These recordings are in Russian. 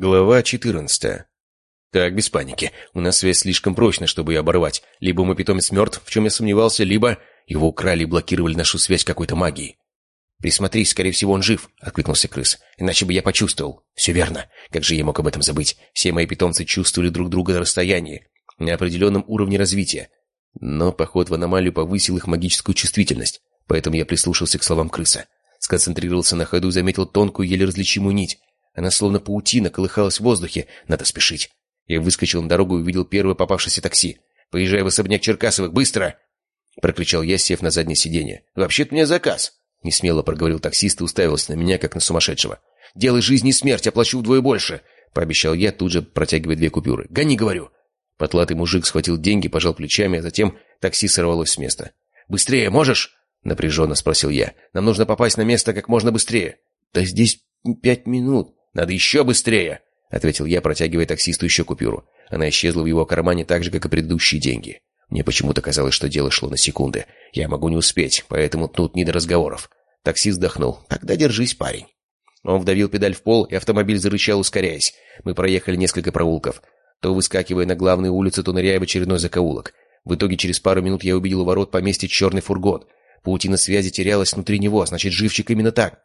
Глава 14. Так, без паники. У нас связь слишком прочная, чтобы ее оборвать. Либо мой питомец мертв, в чем я сомневался, либо его украли и блокировали нашу связь какой-то магией. «Присмотрись, скорее всего, он жив», — откликнулся крыс. «Иначе бы я почувствовал». «Все верно. Как же я мог об этом забыть? Все мои питомцы чувствовали друг друга на расстоянии, на определенном уровне развития. Но поход в аномалию повысил их магическую чувствительность, поэтому я прислушался к словам крыса. Сконцентрировался на ходу и заметил тонкую, еле различимую нить. Она словно паутина колыхалась в воздухе. Надо спешить. Я выскочил на дорогу и увидел первое попавшееся такси. «Поезжай в особняк Черкасовых, быстро!» Прокричал я, сев на заднее сиденье. «Вообще-то мне заказ!» Несмело проговорил таксист и уставился на меня, как на сумасшедшего. «Делай жизнь и смерть, оплачу вдвое больше!» Пообещал я, тут же протягивая две купюры. «Гони, говорю!» Потлатый мужик схватил деньги, пожал плечами, а затем такси сорвалось с места. «Быстрее можешь?» — напряженно спросил я. «Нам нужно попасть на место как можно быстрее». «Да здесь пять минут», «Надо еще быстрее!» — ответил я, протягивая таксисту еще купюру. Она исчезла в его кармане так же, как и предыдущие деньги. Мне почему-то казалось, что дело шло на секунды. Я могу не успеть, поэтому тут не до разговоров. Таксист вздохнул. «Тогда держись, парень». Он вдавил педаль в пол, и автомобиль зарычал, ускоряясь. Мы проехали несколько проулков. То выскакивая на главную улицу, то ныряя в очередной закоулок. В итоге через пару минут я увидел у ворот поместья черный фургон. Паутина связи терялась внутри него, значит, живчик именно так.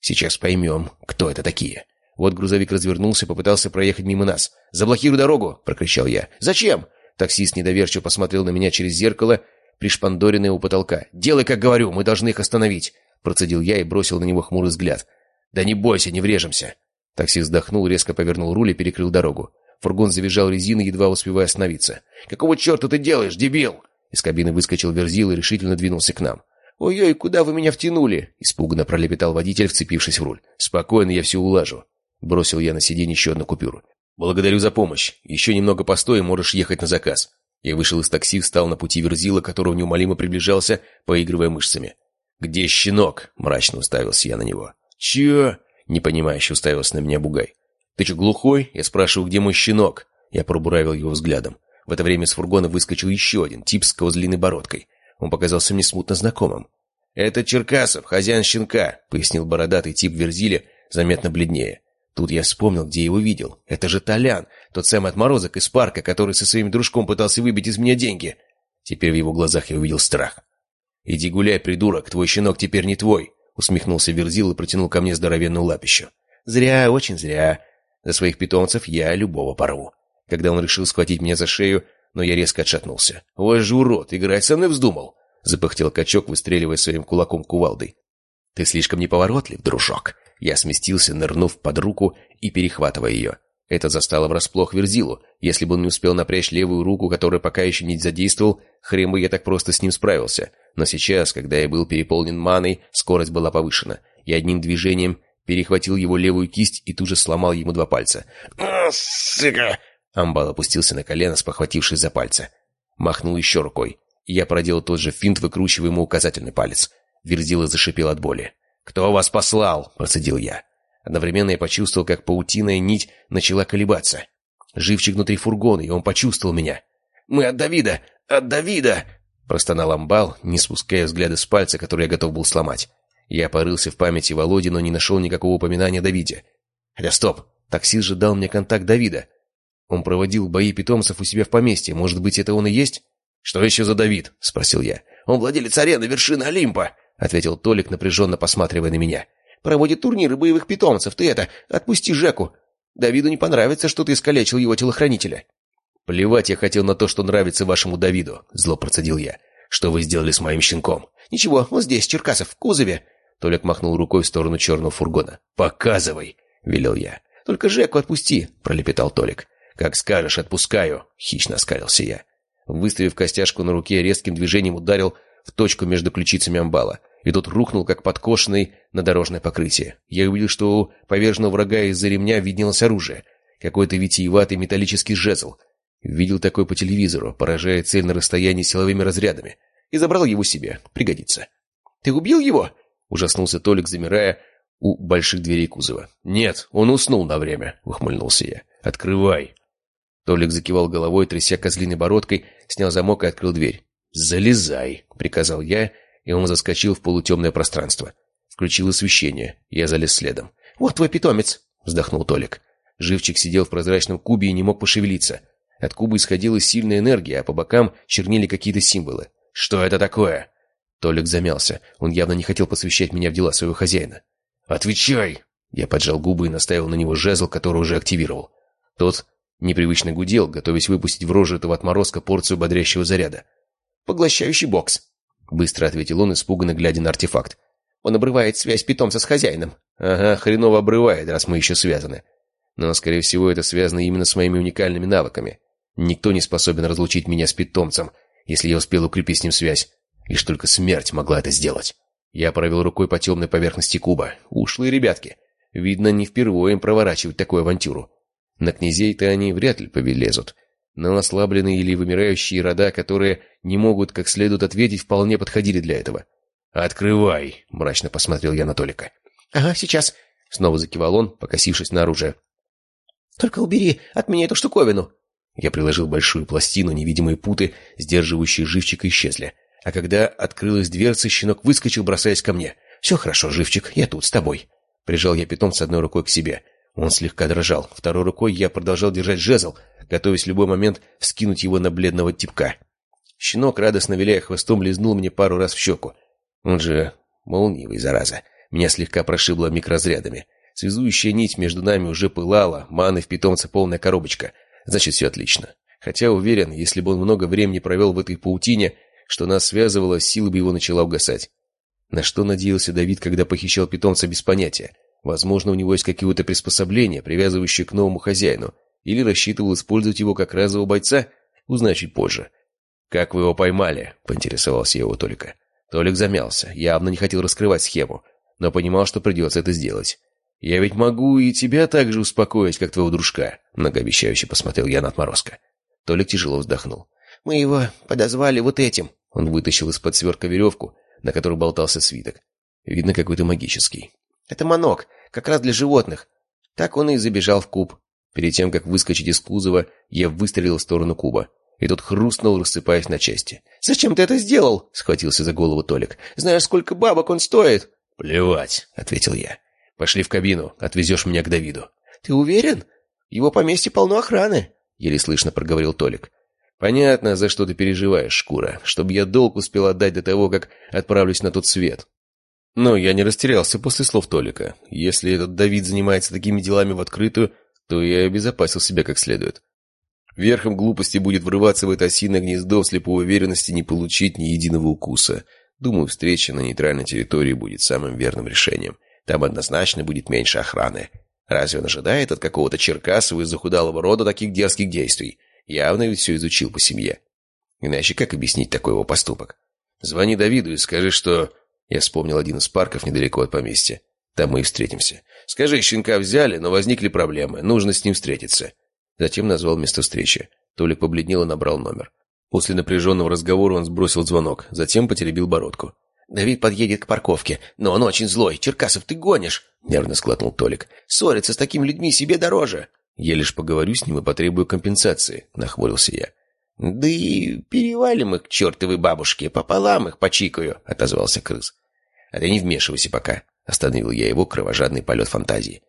Сейчас поймем, кто это такие. Вот грузовик развернулся, попытался проехать мимо нас. «Заблокируй дорогу!» — прокричал я. «Зачем?» Таксист недоверчиво посмотрел на меня через зеркало, пришпандоренное у потолка. «Делай, как говорю, мы должны их остановить!» Процедил я и бросил на него хмурый взгляд. «Да не бойся, не врежемся!» Таксист вздохнул, резко повернул руль и перекрыл дорогу. Фургон завизжал резиной, едва успевая остановиться. «Какого черта ты делаешь, дебил?» Из кабины выскочил Верзил и решительно двинулся к нам. «Ой-ой, куда вы меня втянули?» Испуганно пролепетал водитель, вцепившись в руль. «Спокойно, я все улажу». Бросил я на сиденье еще одну купюру. «Благодарю за помощь. Еще немного постой, можешь ехать на заказ». Я вышел из такси, встал на пути Верзила, которого неумолимо приближался, поигрывая мышцами. «Где щенок?» — мрачно уставился я на него. «Чё?» — непонимающе уставился на меня Бугай. «Ты что, глухой?» — я спрашиваю, где мой щенок? Я пробуравил его взглядом. В это время с фургона выскочил еще один, тип с козлиной бородкой. Он показался мне смутно знакомым. «Это Черкасов, хозяин щенка», — пояснил бородатый тип Верзиля, заметно бледнее. Тут я вспомнил, где его видел. Это же Толян, тот самый отморозок из парка, который со своим дружком пытался выбить из меня деньги. Теперь в его глазах я увидел страх. «Иди гуляй, придурок, твой щенок теперь не твой», — усмехнулся Верзил и протянул ко мне здоровенную лапищу. «Зря, очень зря. За своих питомцев я любого порву». Когда он решил схватить меня за шею, но я резко отшатнулся. «Ой же урод, играть со мной вздумал!» — запыхтел качок, выстреливая своим кулаком кувалдой. «Ты слишком неповоротлив, дружок!» Я сместился, нырнув под руку и перехватывая ее. Это застало врасплох Верзилу. Если бы он не успел напрячь левую руку, которая пока еще не задействовал, хрен бы я так просто с ним справился. Но сейчас, когда я был переполнен маной, скорость была повышена. И одним движением перехватил его левую кисть и тут же сломал ему два пальца. «А, сука!» Амбал опустился на колено, спохватившись за пальцы. Махнул еще рукой. Я проделал тот же финт, выкручивая ему указательный палец. Верзила зашипел от боли. «Кто вас послал?» – процедил я. Одновременно я почувствовал, как паутиная нить начала колебаться. Живчик внутри фургона, и он почувствовал меня. «Мы от Давида! От Давида!» – простонал амбал, не спуская взгляда с пальца, который я готов был сломать. Я порылся в памяти Володи, но не нашел никакого упоминания о Давиде. Хотя стоп, таксист же дал мне контакт Давида. Он проводил бои питомцев у себя в поместье. Может быть, это он и есть? «Что еще за Давид?» — спросил я. «Он владелец арены вершины Олимпа», — ответил Толик, напряженно посматривая на меня. «Проводит турниры боевых питомцев. Ты это, отпусти Жеку. Давиду не понравится, что ты искалечил его телохранителя». «Плевать я хотел на то, что нравится вашему Давиду», — зло процедил я. «Что вы сделали с моим щенком?» «Ничего, он здесь, Черкасов, в кузове». Толик махнул рукой в сторону черного фургона. «Показывай», — велел я. «Только Жеку отпусти», — пролепетал Толик. «Как скажешь, отпускаю», — хищно оскалился я. Выставив костяшку на руке, резким движением ударил в точку между ключицами амбала. И тот рухнул, как подкошенный на дорожное покрытие. Я увидел, что у поверженного врага из-за ремня виднелось оружие. Какой-то витиеватый металлический жезл. Видел такой по телевизору, поражая цель на расстоянии силовыми разрядами. И забрал его себе. Пригодится. «Ты убил его?» — ужаснулся Толик, замирая у больших дверей кузова. «Нет, он уснул на время», — ухмыльнулся я. «Открывай». Толик закивал головой, тряся козлиной бородкой, снял замок и открыл дверь. «Залезай!» — приказал я, и он заскочил в полутемное пространство. Включил освещение. Я залез следом. «Вот твой питомец!» — вздохнул Толик. Живчик сидел в прозрачном кубе и не мог пошевелиться. От куба исходила сильная энергия, а по бокам чернили какие-то символы. «Что это такое?» Толик замялся. Он явно не хотел посвящать меня в дела своего хозяина. «Отвечай!» Я поджал губы и наставил на него жезл, который уже активировал. Тот непривычно гудел, готовясь выпустить в рожу этого отморозка порцию бодрящего заряда. «Поглощающий бокс», — быстро ответил он, испуганно глядя на артефакт. «Он обрывает связь питомца с хозяином». «Ага, хреново обрывает, раз мы еще связаны. Но, скорее всего, это связано именно с моими уникальными навыками. Никто не способен разлучить меня с питомцем, если я успел укрепить с ним связь. Лишь только смерть могла это сделать». Я провел рукой по темной поверхности куба. Ушлые ребятки. Видно, не впервые им проворачивать такую авантюру. На князей-то они вряд ли повелезут. Но ослабленные или вымирающие рода, которые не могут как следует ответить, вполне подходили для этого. «Открывай!» — мрачно посмотрел я на Толика. «Ага, сейчас!» — снова закивал он, покосившись на оружие. «Только убери от меня эту штуковину!» Я приложил большую пластину, невидимые путы, сдерживающие живчика, исчезли. А когда открылась дверца, щенок выскочил, бросаясь ко мне. «Все хорошо, живчик, я тут, с тобой». Прижал я питомца одной рукой к себе. Он слегка дрожал. Второй рукой я продолжал держать жезл, готовясь в любой момент вскинуть его на бледного типка. Щенок, радостно виляя хвостом, лизнул мне пару раз в щеку. Он же молниевый, зараза. Меня слегка прошибло микрозрядами. Связующая нить между нами уже пылала, маны в питомце полная коробочка. Значит, все отлично. Хотя уверен, если бы он много времени провел в этой паутине, что нас связывало, сила бы его начала угасать. На что надеялся Давид, когда похищал питомца без понятия? Возможно, у него есть какие-то приспособления, привязывающие к новому хозяину. Или рассчитывал использовать его как разового бойца? Узнаю чуть позже. «Как вы его поймали?» — поинтересовался его Толика. Толик замялся, явно не хотел раскрывать схему, но понимал, что придется это сделать. «Я ведь могу и тебя так же успокоить, как твоего дружка», — многообещающе посмотрел я на отморозка. Толик тяжело вздохнул. «Мы его подозвали вот этим». Он вытащил из-под сверка веревку, на которой болтался свиток. Видно, какой-то магический. Это манок, как раз для животных. Так он и забежал в куб. Перед тем, как выскочить из кузова, я выстрелил в сторону куба. И тот хрустнул, рассыпаясь на части. «Зачем ты это сделал?» — схватился за голову Толик. «Знаешь, сколько бабок он стоит?» «Плевать», — ответил я. «Пошли в кабину, отвезешь меня к Давиду». «Ты уверен? Его поместье полно охраны», — еле слышно проговорил Толик. «Понятно, за что ты переживаешь, шкура, чтобы я долг успел отдать до того, как отправлюсь на тот свет. Но я не растерялся после слов Толика. Если этот Давид занимается такими делами в открытую, то я обезопасил себя как следует. Верхом глупости будет врываться в это осиное гнездо в слепой уверенности не получить ни единого укуса. Думаю, встреча на нейтральной территории будет самым верным решением. Там однозначно будет меньше охраны. Разве он ожидает от какого-то черкасова из захудалого рода таких дерзких действий? Явно ведь все изучил по семье. Иначе как объяснить такой его поступок? Звони Давиду и скажи, что я вспомнил один из парков недалеко от поместья. Там мы и встретимся. Скажи, щенка взяли, но возникли проблемы. Нужно с ним встретиться. Затем назвал место встречи. Толик побледнел и набрал номер. После напряженного разговора он сбросил звонок, затем потеребил бородку. «Давид подъедет к парковке, но он очень злой. Черкасов, ты гонишь!» — нервно склотнул Толик. «Ссориться с такими людьми себе дороже!» «Я лишь поговорю с ним и потребую компенсации», — нахмурился я. «Да и перевалим их к чертовой бабушке, пополам их почикаю», — отозвался крыс. «А ты не вмешивайся пока», — остановил я его кровожадный полет фантазии.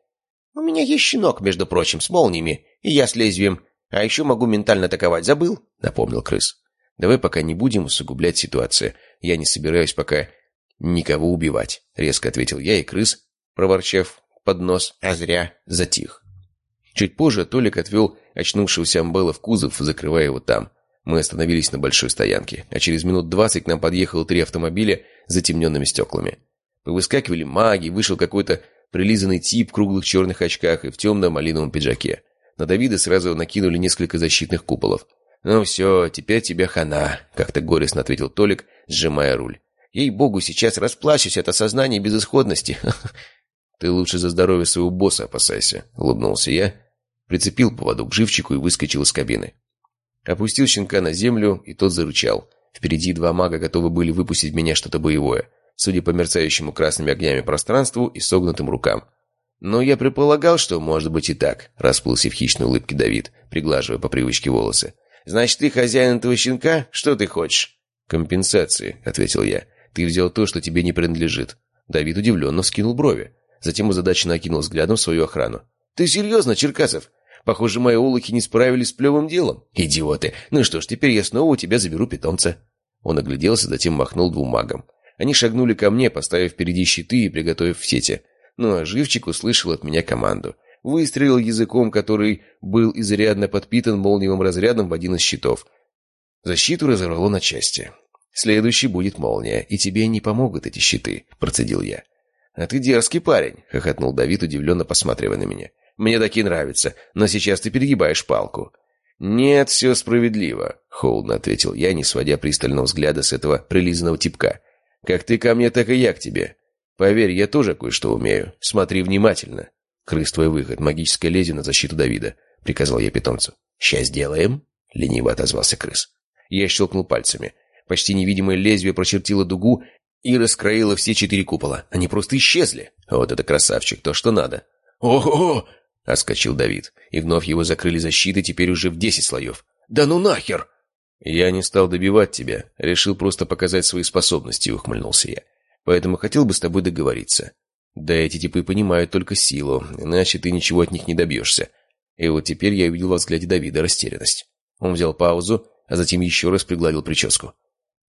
«У меня есть щенок, между прочим, с молниями, и я с лезвием. А еще могу ментально атаковать, забыл?» — напомнил крыс. «Давай пока не будем усугублять ситуацию. Я не собираюсь пока никого убивать», — резко ответил я, и крыс, проворчав под нос, а зря, затих. Чуть позже Толик отвел очнувшегося Амбела в кузов, закрывая его там. Мы остановились на большой стоянке, а через минут двадцать к нам подъехало три автомобиля с затемненными стеклами. Повыскакивали маги, вышел какой-то прилизанный тип в круглых черных очках и в темном малиновом пиджаке. На Давида сразу накинули несколько защитных куполов. «Ну все, теперь тебе хана», — как-то горестно ответил Толик, сжимая руль. «Ей-богу, сейчас расплачусь от осознания безысходности». «Ты лучше за здоровье своего босса опасайся», — улыбнулся я, прицепил поводок к живчику и выскочил из кабины. Опустил щенка на землю, и тот зарычал. Впереди два мага готовы были выпустить меня что-то боевое, судя по мерцающему красными огнями пространству и согнутым рукам. Но я предполагал, что может быть и так, расплылся в хищной улыбке Давид, приглаживая по привычке волосы. «Значит, ты хозяин этого щенка? Что ты хочешь?» «Компенсации», — ответил я. «Ты взял то, что тебе не принадлежит». Давид удивленно вскинул брови. Затем озадаченно окинул взглядом свою охрану. Ты серьезно, Черкасов? Похоже, мои улухи не справились с плевым делом. Идиоты. Ну что ж, теперь я снова у тебя заберу питомца». Он огляделся, затем махнул двум магам. Они шагнули ко мне, поставив впереди щиты и приготовив сети. Ну а Живчик услышал от меня команду. Выстрелил языком, который был изрядно подпитан молниевым разрядом в один из щитов. Защиту разорвало на части. «Следующий будет молния, и тебе не помогут эти щиты», — процедил я. «А ты дерзкий парень», — хохотнул Давид, удивленно посматривая на меня. «Мне такие нравятся, но сейчас ты перегибаешь палку». «Нет, все справедливо», — холодно ответил я, не сводя пристального взгляда с этого прилизанного типка. «Как ты ко мне, так и я к тебе. Поверь, я тоже кое-что умею. Смотри внимательно». «Крыс твой выход, магическое лезвие на защиту Давида», — приказал я питомцу. «Сейчас сделаем», — лениво отозвался крыс. Я щелкнул пальцами. Почти невидимое лезвие прочертило дугу и раскроило все четыре купола. Они просто исчезли. Вот это красавчик, то, что надо. «Ого!» — отскочил Давид. И вновь его закрыли защиты, теперь уже в десять слоев. «Да ну нахер!» «Я не стал добивать тебя. Решил просто показать свои способности», — ухмыльнулся я. «Поэтому хотел бы с тобой договориться. Да эти типы понимают только силу, иначе ты ничего от них не добьешься. И вот теперь я увидел во взгляде Давида растерянность. Он взял паузу, а затем еще раз пригладил прическу.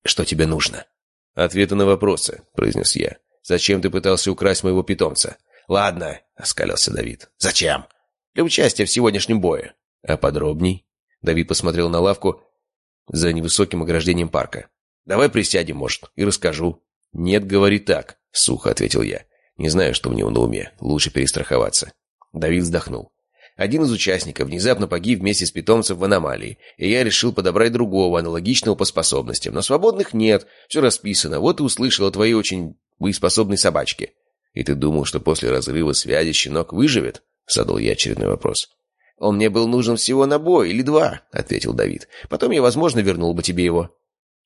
«Что тебе нужно?» «Ответы на вопросы», — произнес я. «Зачем ты пытался украсть моего питомца?» «Ладно», — оскалился Давид. «Зачем?» «Для участия в сегодняшнем бое». «А подробней?» Давид посмотрел на лавку за невысоким ограждением парка. «Давай присядем, может, и расскажу». «Нет, говори так», — сухо ответил я. «Не знаю, что у него на уме. Лучше перестраховаться». Давид вздохнул. Один из участников внезапно погиб вместе с питомцем в аномалии, и я решил подобрать другого, аналогичного по способностям. Но свободных нет, все расписано. Вот и услышал о твоей очень боеспособной собачке. И ты думал, что после разрыва связи щенок выживет? Задал я очередной вопрос. «Он мне был нужен всего на бой, или два», — ответил Давид. «Потом я, возможно, вернул бы тебе его».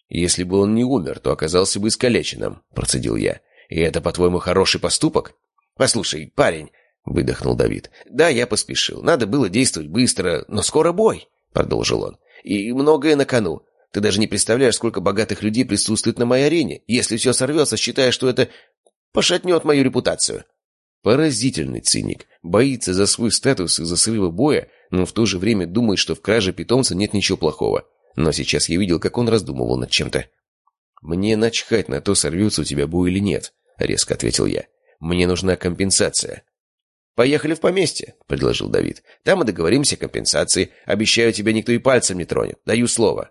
«Если бы он не умер, то оказался бы искалеченным», — процедил я. «И это, по-твоему, хороший поступок?» «Послушай, парень, выдохнул Давид. «Да, я поспешил. Надо было действовать быстро, но скоро бой», — продолжил он. «И многое на кону. Ты даже не представляешь, сколько богатых людей присутствует на моей арене. Если все сорвется, считая, что это пошатнет мою репутацию». Поразительный циник. Боится за свой статус из-за срыва боя, но в то же время думает, что в краже питомца нет ничего плохого. Но сейчас я видел, как он раздумывал над чем-то. «Мне начхать на то, сорвется у тебя бой или нет», — резко ответил я. «Мне нужна компенсация». «Поехали в поместье», — предложил Давид. «Там мы договоримся о компенсации. Обещаю, тебя никто и пальцем не тронет. Даю слово».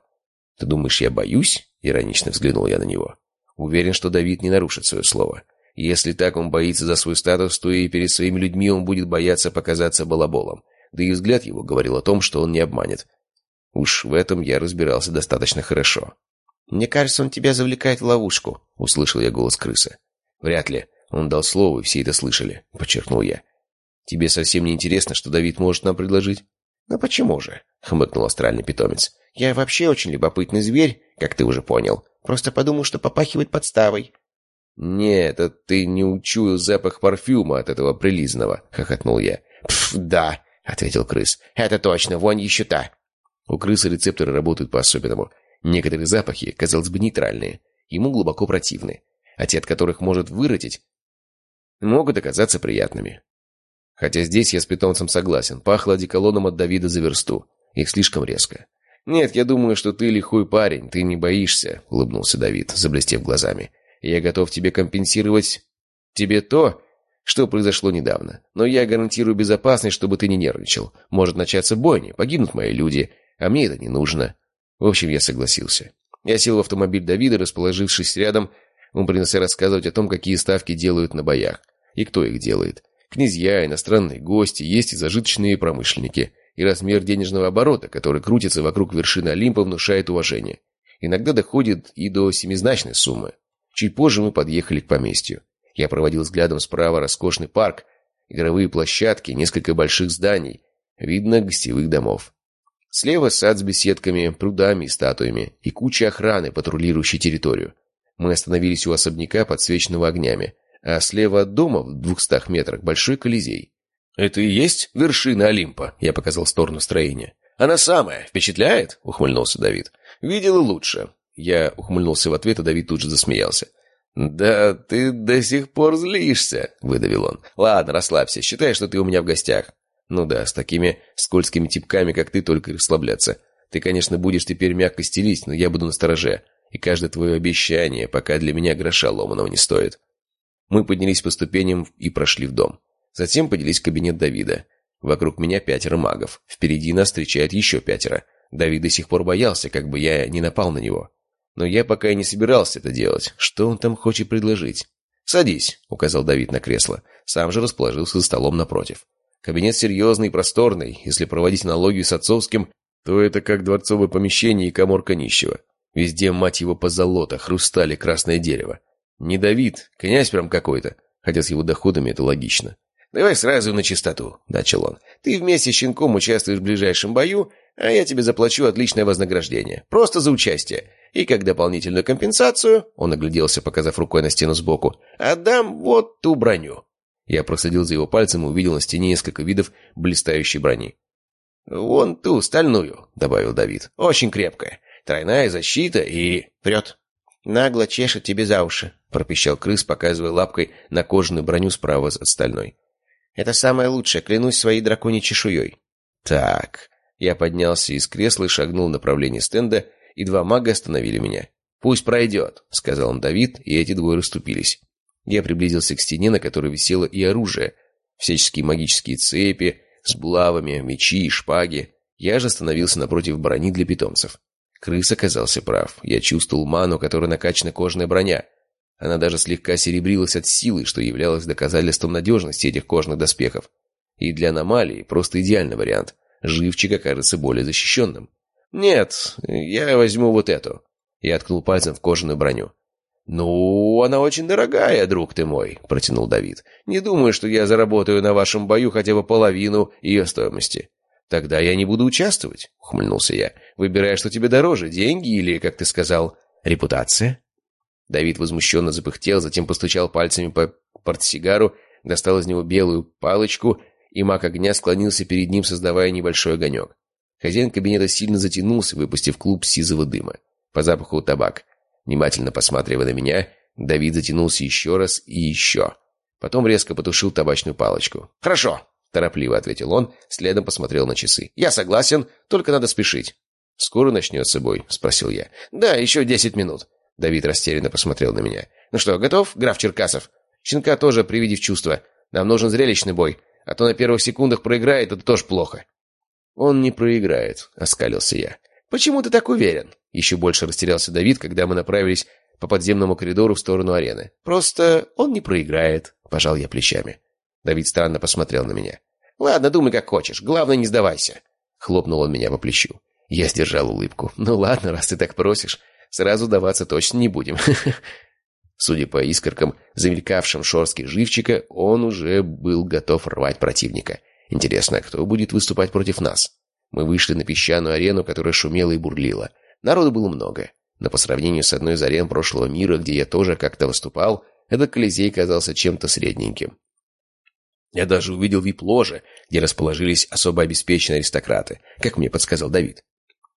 «Ты думаешь, я боюсь?» — иронично взглянул я на него. Уверен, что Давид не нарушит свое слово. Если так он боится за свой статус, то и перед своими людьми он будет бояться показаться балаболом. Да и взгляд его говорил о том, что он не обманет. Уж в этом я разбирался достаточно хорошо. «Мне кажется, он тебя завлекает в ловушку», — услышал я голос крысы. «Вряд ли. Он дал слово, и все это слышали», — подчеркнул я. Тебе совсем не интересно, что Давид может нам предложить?» «Ну почему же?» — хмыкнул астральный питомец. «Я вообще очень любопытный зверь, как ты уже понял. Просто подумал, что попахивает подставой». «Нет, это ты не учуял запах парфюма от этого прилизного», — хохотнул я. «Пф, да», — ответил крыс. «Это точно, вонь еще та». У крысы рецепторы работают по-особенному. Некоторые запахи, казалось бы, нейтральные, ему глубоко противны, а те, от которых может выротить, могут оказаться приятными. Хотя здесь я с питомцем согласен. Пахло одеколоном от Давида за версту. Их слишком резко. «Нет, я думаю, что ты лихой парень, ты не боишься», — улыбнулся Давид, заблестев глазами. «Я готов тебе компенсировать тебе то, что произошло недавно. Но я гарантирую безопасность, чтобы ты не нервничал. Может начаться бойня, погибнут мои люди, а мне это не нужно». В общем, я согласился. Я сел в автомобиль Давида, расположившись рядом. Он принялся рассказывать о том, какие ставки делают на боях и кто их делает. Князья, иностранные гости, есть и зажиточные промышленники. И размер денежного оборота, который крутится вокруг вершины Олимпа, внушает уважение. Иногда доходит и до семизначной суммы. Чуть позже мы подъехали к поместью. Я проводил взглядом справа роскошный парк, игровые площадки, несколько больших зданий. Видно гостевых домов. Слева сад с беседками, прудами и статуями, и куча охраны, патрулирующей территорию. Мы остановились у особняка, подсвеченного огнями а слева от дома, в двухстах метрах, большой колизей. «Это и есть вершина Олимпа?» — я показал сторону строения. «Она самая. Впечатляет?» — ухмыльнулся Давид. «Видел и лучше». Я ухмыльнулся в ответ, а Давид тут же засмеялся. «Да ты до сих пор злишься», — выдавил он. «Ладно, расслабься. Считай, что ты у меня в гостях. Ну да, с такими скользкими типками, как ты, только расслабляться. Ты, конечно, будешь теперь мягко стелить, но я буду настороже. И каждое твое обещание пока для меня гроша ломаного не стоит. Мы поднялись по ступеням и прошли в дом. Затем поделись кабинет Давида. Вокруг меня пятеро магов. Впереди нас встречает еще пятеро. Давид до сих пор боялся, как бы я не напал на него. Но я пока и не собирался это делать. Что он там хочет предложить? «Садись», — указал Давид на кресло. Сам же расположился за столом напротив. Кабинет серьезный и просторный. Если проводить аналогию с отцовским, то это как дворцовое помещение и коморка нищего. Везде, мать его, позолота, хрусталь и красное дерево. Не Давид, князь прям какой-то. Хотя с его доходами это логично. «Давай сразу на чистоту», — начал он. «Ты вместе с щенком участвуешь в ближайшем бою, а я тебе заплачу отличное вознаграждение. Просто за участие. И как дополнительную компенсацию, он огляделся, показав рукой на стену сбоку, отдам вот ту броню. Я проследил за его пальцем и увидел на стене несколько видов блистающей брони. «Вон ту, стальную», — добавил Давид. «Очень крепкая. Тройная защита и... прет». «Нагло чешет тебе за уши», — пропищал крыс, показывая лапкой на кожаную броню справа от стальной. «Это самое лучшее, клянусь своей драконьей чешуей». «Так...» Я поднялся из кресла и шагнул в направлении стенда, и два мага остановили меня. «Пусть пройдет», — сказал он Давид, и эти двое расступились. Я приблизился к стене, на которой висело и оружие, всяческие магические цепи, с булавами, мечи и шпаги. Я же остановился напротив брони для питомцев. Крыс оказался прав. Я чувствовал ману, которой накачана кожаная броня. Она даже слегка серебрилась от силы, что являлось доказательством надежности этих кожных доспехов. И для аномалии просто идеальный вариант. Живчик окажется более защищенным. «Нет, я возьму вот эту». Я ткнул пальцем в кожаную броню. «Ну, она очень дорогая, друг ты мой», — протянул Давид. «Не думаю, что я заработаю на вашем бою хотя бы половину ее стоимости». «Тогда я не буду участвовать», — ухмыльнулся я. «Выбирай, что тебе дороже, деньги или, как ты сказал, репутация?» Давид возмущенно запыхтел, затем постучал пальцами по портсигару, достал из него белую палочку, и маг огня склонился перед ним, создавая небольшой огонек. Хозяин кабинета сильно затянулся, выпустив клуб сизого дыма. По запаху табак. Внимательно посматривая на меня, Давид затянулся еще раз и еще. Потом резко потушил табачную палочку. «Хорошо», — торопливо ответил он, следом посмотрел на часы. «Я согласен, только надо спешить». «Скоро начнется бой?» — спросил я. «Да, еще десять минут». Давид растерянно посмотрел на меня. «Ну что, готов, граф Черкасов?» «Щенка тоже приведи в чувство. Нам нужен зрелищный бой, а то на первых секундах проиграет, это тоже плохо». «Он не проиграет», — оскалился я. «Почему ты так уверен?» Еще больше растерялся Давид, когда мы направились по подземному коридору в сторону арены. «Просто он не проиграет», — пожал я плечами. Давид странно посмотрел на меня. «Ладно, думай как хочешь. Главное, не сдавайся». Хлопнул он меня по плечу. Я сдержал улыбку. «Ну ладно, раз ты так просишь, сразу даваться точно не будем». Судя по искоркам, замелькавшим шорстки живчика, он уже был готов рвать противника. Интересно, кто будет выступать против нас? Мы вышли на песчаную арену, которая шумела и бурлила. Народу было много. Но по сравнению с одной из арен прошлого мира, где я тоже как-то выступал, этот Колизей казался чем-то средненьким. Я даже увидел вип-ложе, где расположились особо обеспеченные аристократы, как мне подсказал Давид.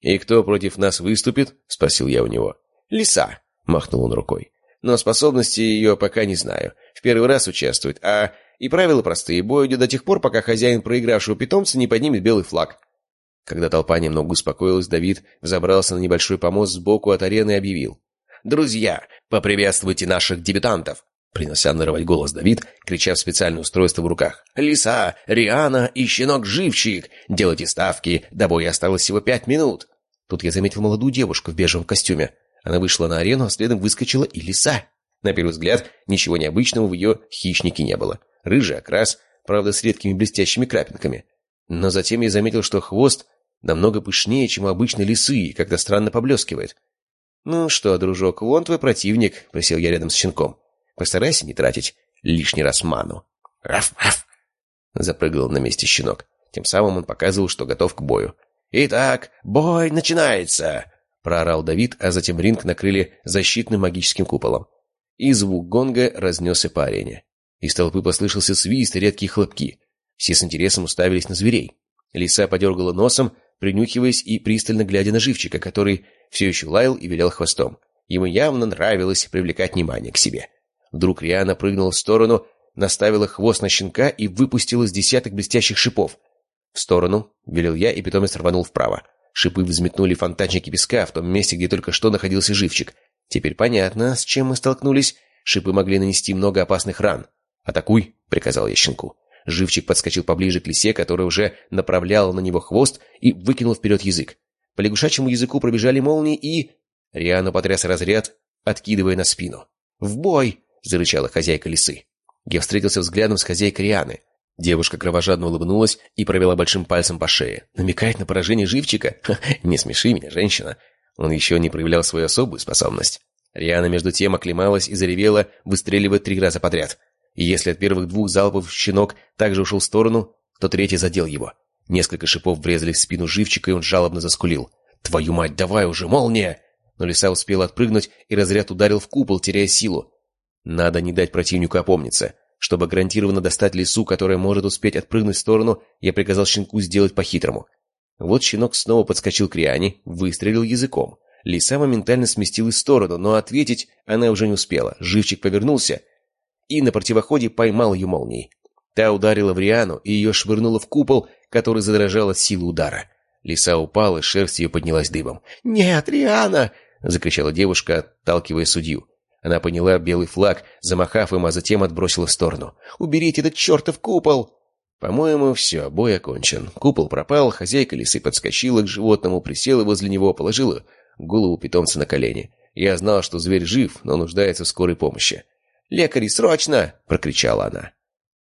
«И кто против нас выступит?» — спросил я у него. «Лиса», — махнул он рукой. «Но способности ее пока не знаю. В первый раз участвует, а и правила простые. Бой идет до тех пор, пока хозяин проигравшего питомца не поднимет белый флаг. Когда толпа немного успокоилась, Давид взобрался на небольшой помост сбоку от арены и объявил. «Друзья, поприветствуйте наших дебютантов!» Принялся нарывать голос Давид, крича в специальное устройство в руках. «Лиса, Риана и щенок-живчик! Делайте ставки, до боя осталось всего пять минут!» Тут я заметил молодую девушку в бежевом костюме. Она вышла на арену, а следом выскочила и лиса. На первый взгляд, ничего необычного в ее хищнике не было рыжий окрас, правда, с редкими блестящими крапинками. Но затем я заметил, что хвост намного пышнее, чем у обычной лисы, и как-то странно поблескивает. «Ну что, дружок, вон твой противник», — присел я рядом с щенком. «Постарайся не тратить лишний раз ману». «Раф-раф!» — запрыгал на месте щенок. Тем самым он показывал, что готов к бою. «Итак, бой начинается!» — проорал Давид, а затем ринг накрыли защитным магическим куполом. И звук гонга разнесся по арене. Из толпы послышался свист и редкие хлопки. Все с интересом уставились на зверей. Лиса подергала носом, принюхиваясь и пристально глядя на живчика, который все еще лаял и вилял хвостом. Ему явно нравилось привлекать внимание к себе. Вдруг Риана прыгнула в сторону, наставила хвост на щенка и выпустила с десяток блестящих шипов. «В сторону!» — велел я, и питомец рванул вправо. Шипы взметнули фонтанчики песка в том месте, где только что находился живчик. Теперь понятно, с чем мы столкнулись. Шипы могли нанести много опасных ран. «Атакуй!» — приказал я щенку. Живчик подскочил поближе к лисе, которая уже направляла на него хвост, и выкинул вперед язык. По лягушачьему языку пробежали молнии и... Риану потряс разряд, откидывая на спину. «В бой!» — зарычала хозяйка лисы. Я встретился взглядом с хозяйкой Рианы. Девушка кровожадно улыбнулась и провела большим пальцем по шее. Намекает на поражение живчика? Ха, не смеши меня, женщина. Он еще не проявлял свою особую способность. Риана между тем оклемалась и заревела, выстреливая три раза подряд. И если от первых двух залпов щенок также ушел в сторону, то третий задел его. Несколько шипов врезались в спину живчика, и он жалобно заскулил. «Твою мать, давай уже, молния!» Но лиса успела отпрыгнуть, и разряд ударил в купол, теряя силу. Надо не дать противнику опомниться. Чтобы гарантированно достать лису, которая может успеть отпрыгнуть в сторону, я приказал щенку сделать по-хитрому. Вот щенок снова подскочил к Риане, выстрелил языком. Лиса моментально сместилась в сторону, но ответить она уже не успела. Живчик повернулся — и на противоходе поймал ее молнией. Та ударила в Риану и ее швырнула в купол, который задрожал от силы удара. Лиса упала, шерсть ее поднялась дыбом. «Нет, Риана!» — закричала девушка, отталкивая судью. Она поняла белый флаг, замахав им, а затем отбросила в сторону. «Уберите этот чертов купол!» По-моему, все, бой окончен. Купол пропал, хозяйка лисы подскочила к животному, присела возле него, положила голову питомца на колени. Я знал, что зверь жив, но нуждается в скорой помощи. «Лекари, срочно!» — прокричала она.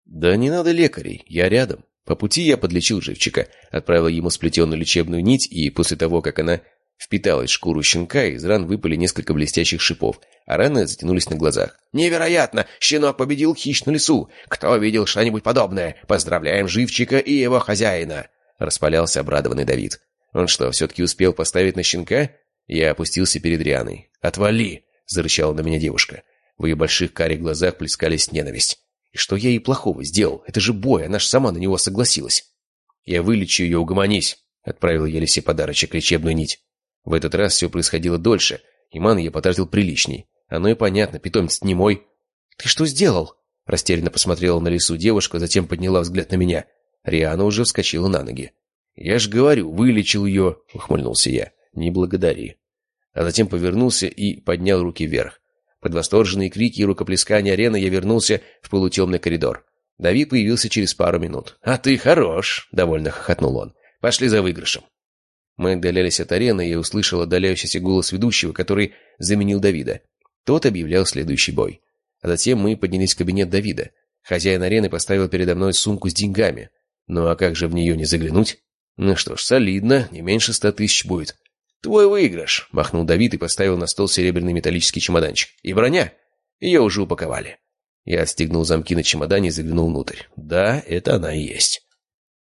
«Да не надо лекарей, я рядом». По пути я подлечил живчика, отправил ему сплетенную лечебную нить, и после того, как она впиталась в шкуру щенка, из ран выпали несколько блестящих шипов, а раны затянулись на глазах. «Невероятно! Щенок победил хищную лесу! Кто видел что-нибудь подобное? Поздравляем живчика и его хозяина!» Распалялся обрадованный Давид. «Он что, все-таки успел поставить на щенка?» Я опустился перед Рианой. «Отвали!» — зарычала на меня девушка. В ее больших карих глазах плескались ненависть. И что я ей плохого сделал? Это же бой, она ж сама на него согласилась. Я вылечу ее, угомонись, — отправил я подарочек, лечебную нить. В этот раз все происходило дольше, и ман я потратил приличней. Оно и понятно, питомец не мой. «Ты что сделал?» Растерянно посмотрела на лесу девушка, затем подняла взгляд на меня. Риана уже вскочила на ноги. «Я ж говорю, вылечил ее!» — ухмыльнулся я. «Не благодари». А затем повернулся и поднял руки вверх. Под восторженные крики и рукоплескания арены я вернулся в полутемный коридор. Давид появился через пару минут. «А ты хорош!» — довольно хохотнул он. «Пошли за выигрышем». Мы отдалялись от арены, и я услышал отдаляющийся голос ведущего, который заменил Давида. Тот объявлял следующий бой. А затем мы поднялись в кабинет Давида. Хозяин арены поставил передо мной сумку с деньгами. Ну а как же в нее не заглянуть? Ну что ж, солидно, не меньше ста тысяч будет. «Твой выигрыш!» — махнул Давид и поставил на стол серебряный металлический чемоданчик. «И броня!» Ее уже упаковали. Я отстегнул замки на чемодане и заглянул внутрь. «Да, это она и есть».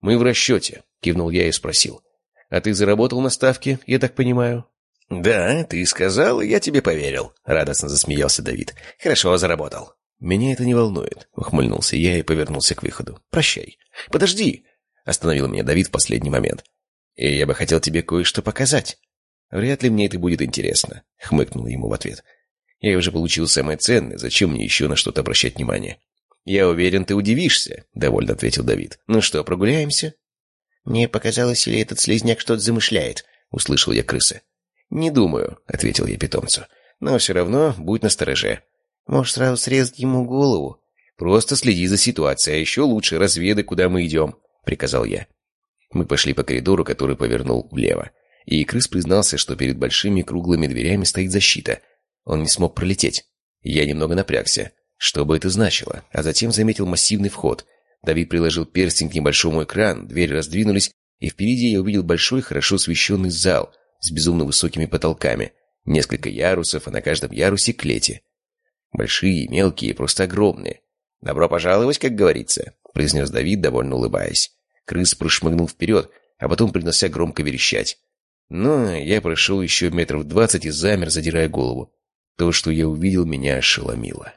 «Мы в расчете», — кивнул я и спросил. «А ты заработал на ставке, я так понимаю?» «Да, ты сказал, и я тебе поверил», — радостно засмеялся Давид. «Хорошо заработал». «Меня это не волнует», — ухмыльнулся я и повернулся к выходу. «Прощай». «Подожди», — остановил меня Давид в последний момент. «И я бы хотел тебе кое-что показать». «Вряд ли мне это будет интересно», — хмыкнул ему в ответ. «Я уже получил самое ценное, зачем мне еще на что-то обращать внимание?» «Я уверен, ты удивишься», — довольно ответил Давид. «Ну что, прогуляемся?» «Мне показалось, или этот слизняк что-то замышляет», — услышал я крысы. «Не думаю», — ответил я питомцу. «Но все равно будь настороже. Можешь сразу срезать ему голову. Просто следи за ситуацией, а еще лучше разведай, куда мы идем», — приказал я. Мы пошли по коридору, который повернул влево и крыс признался, что перед большими круглыми дверями стоит защита. Он не смог пролететь. Я немного напрягся. Что бы это значило? А затем заметил массивный вход. Давид приложил перстень к небольшому экрану, двери раздвинулись, и впереди я увидел большой, хорошо освещенный зал с безумно высокими потолками. Несколько ярусов, а на каждом ярусе клети. Большие, мелкие, просто огромные. «Добро пожаловать, как говорится», — произнес Давид, довольно улыбаясь. Крыс прошмыгнул вперед, а потом принялся громко верещать. Но я прошел еще метров двадцать и замер, задирая голову. То, что я увидел, меня ошеломило.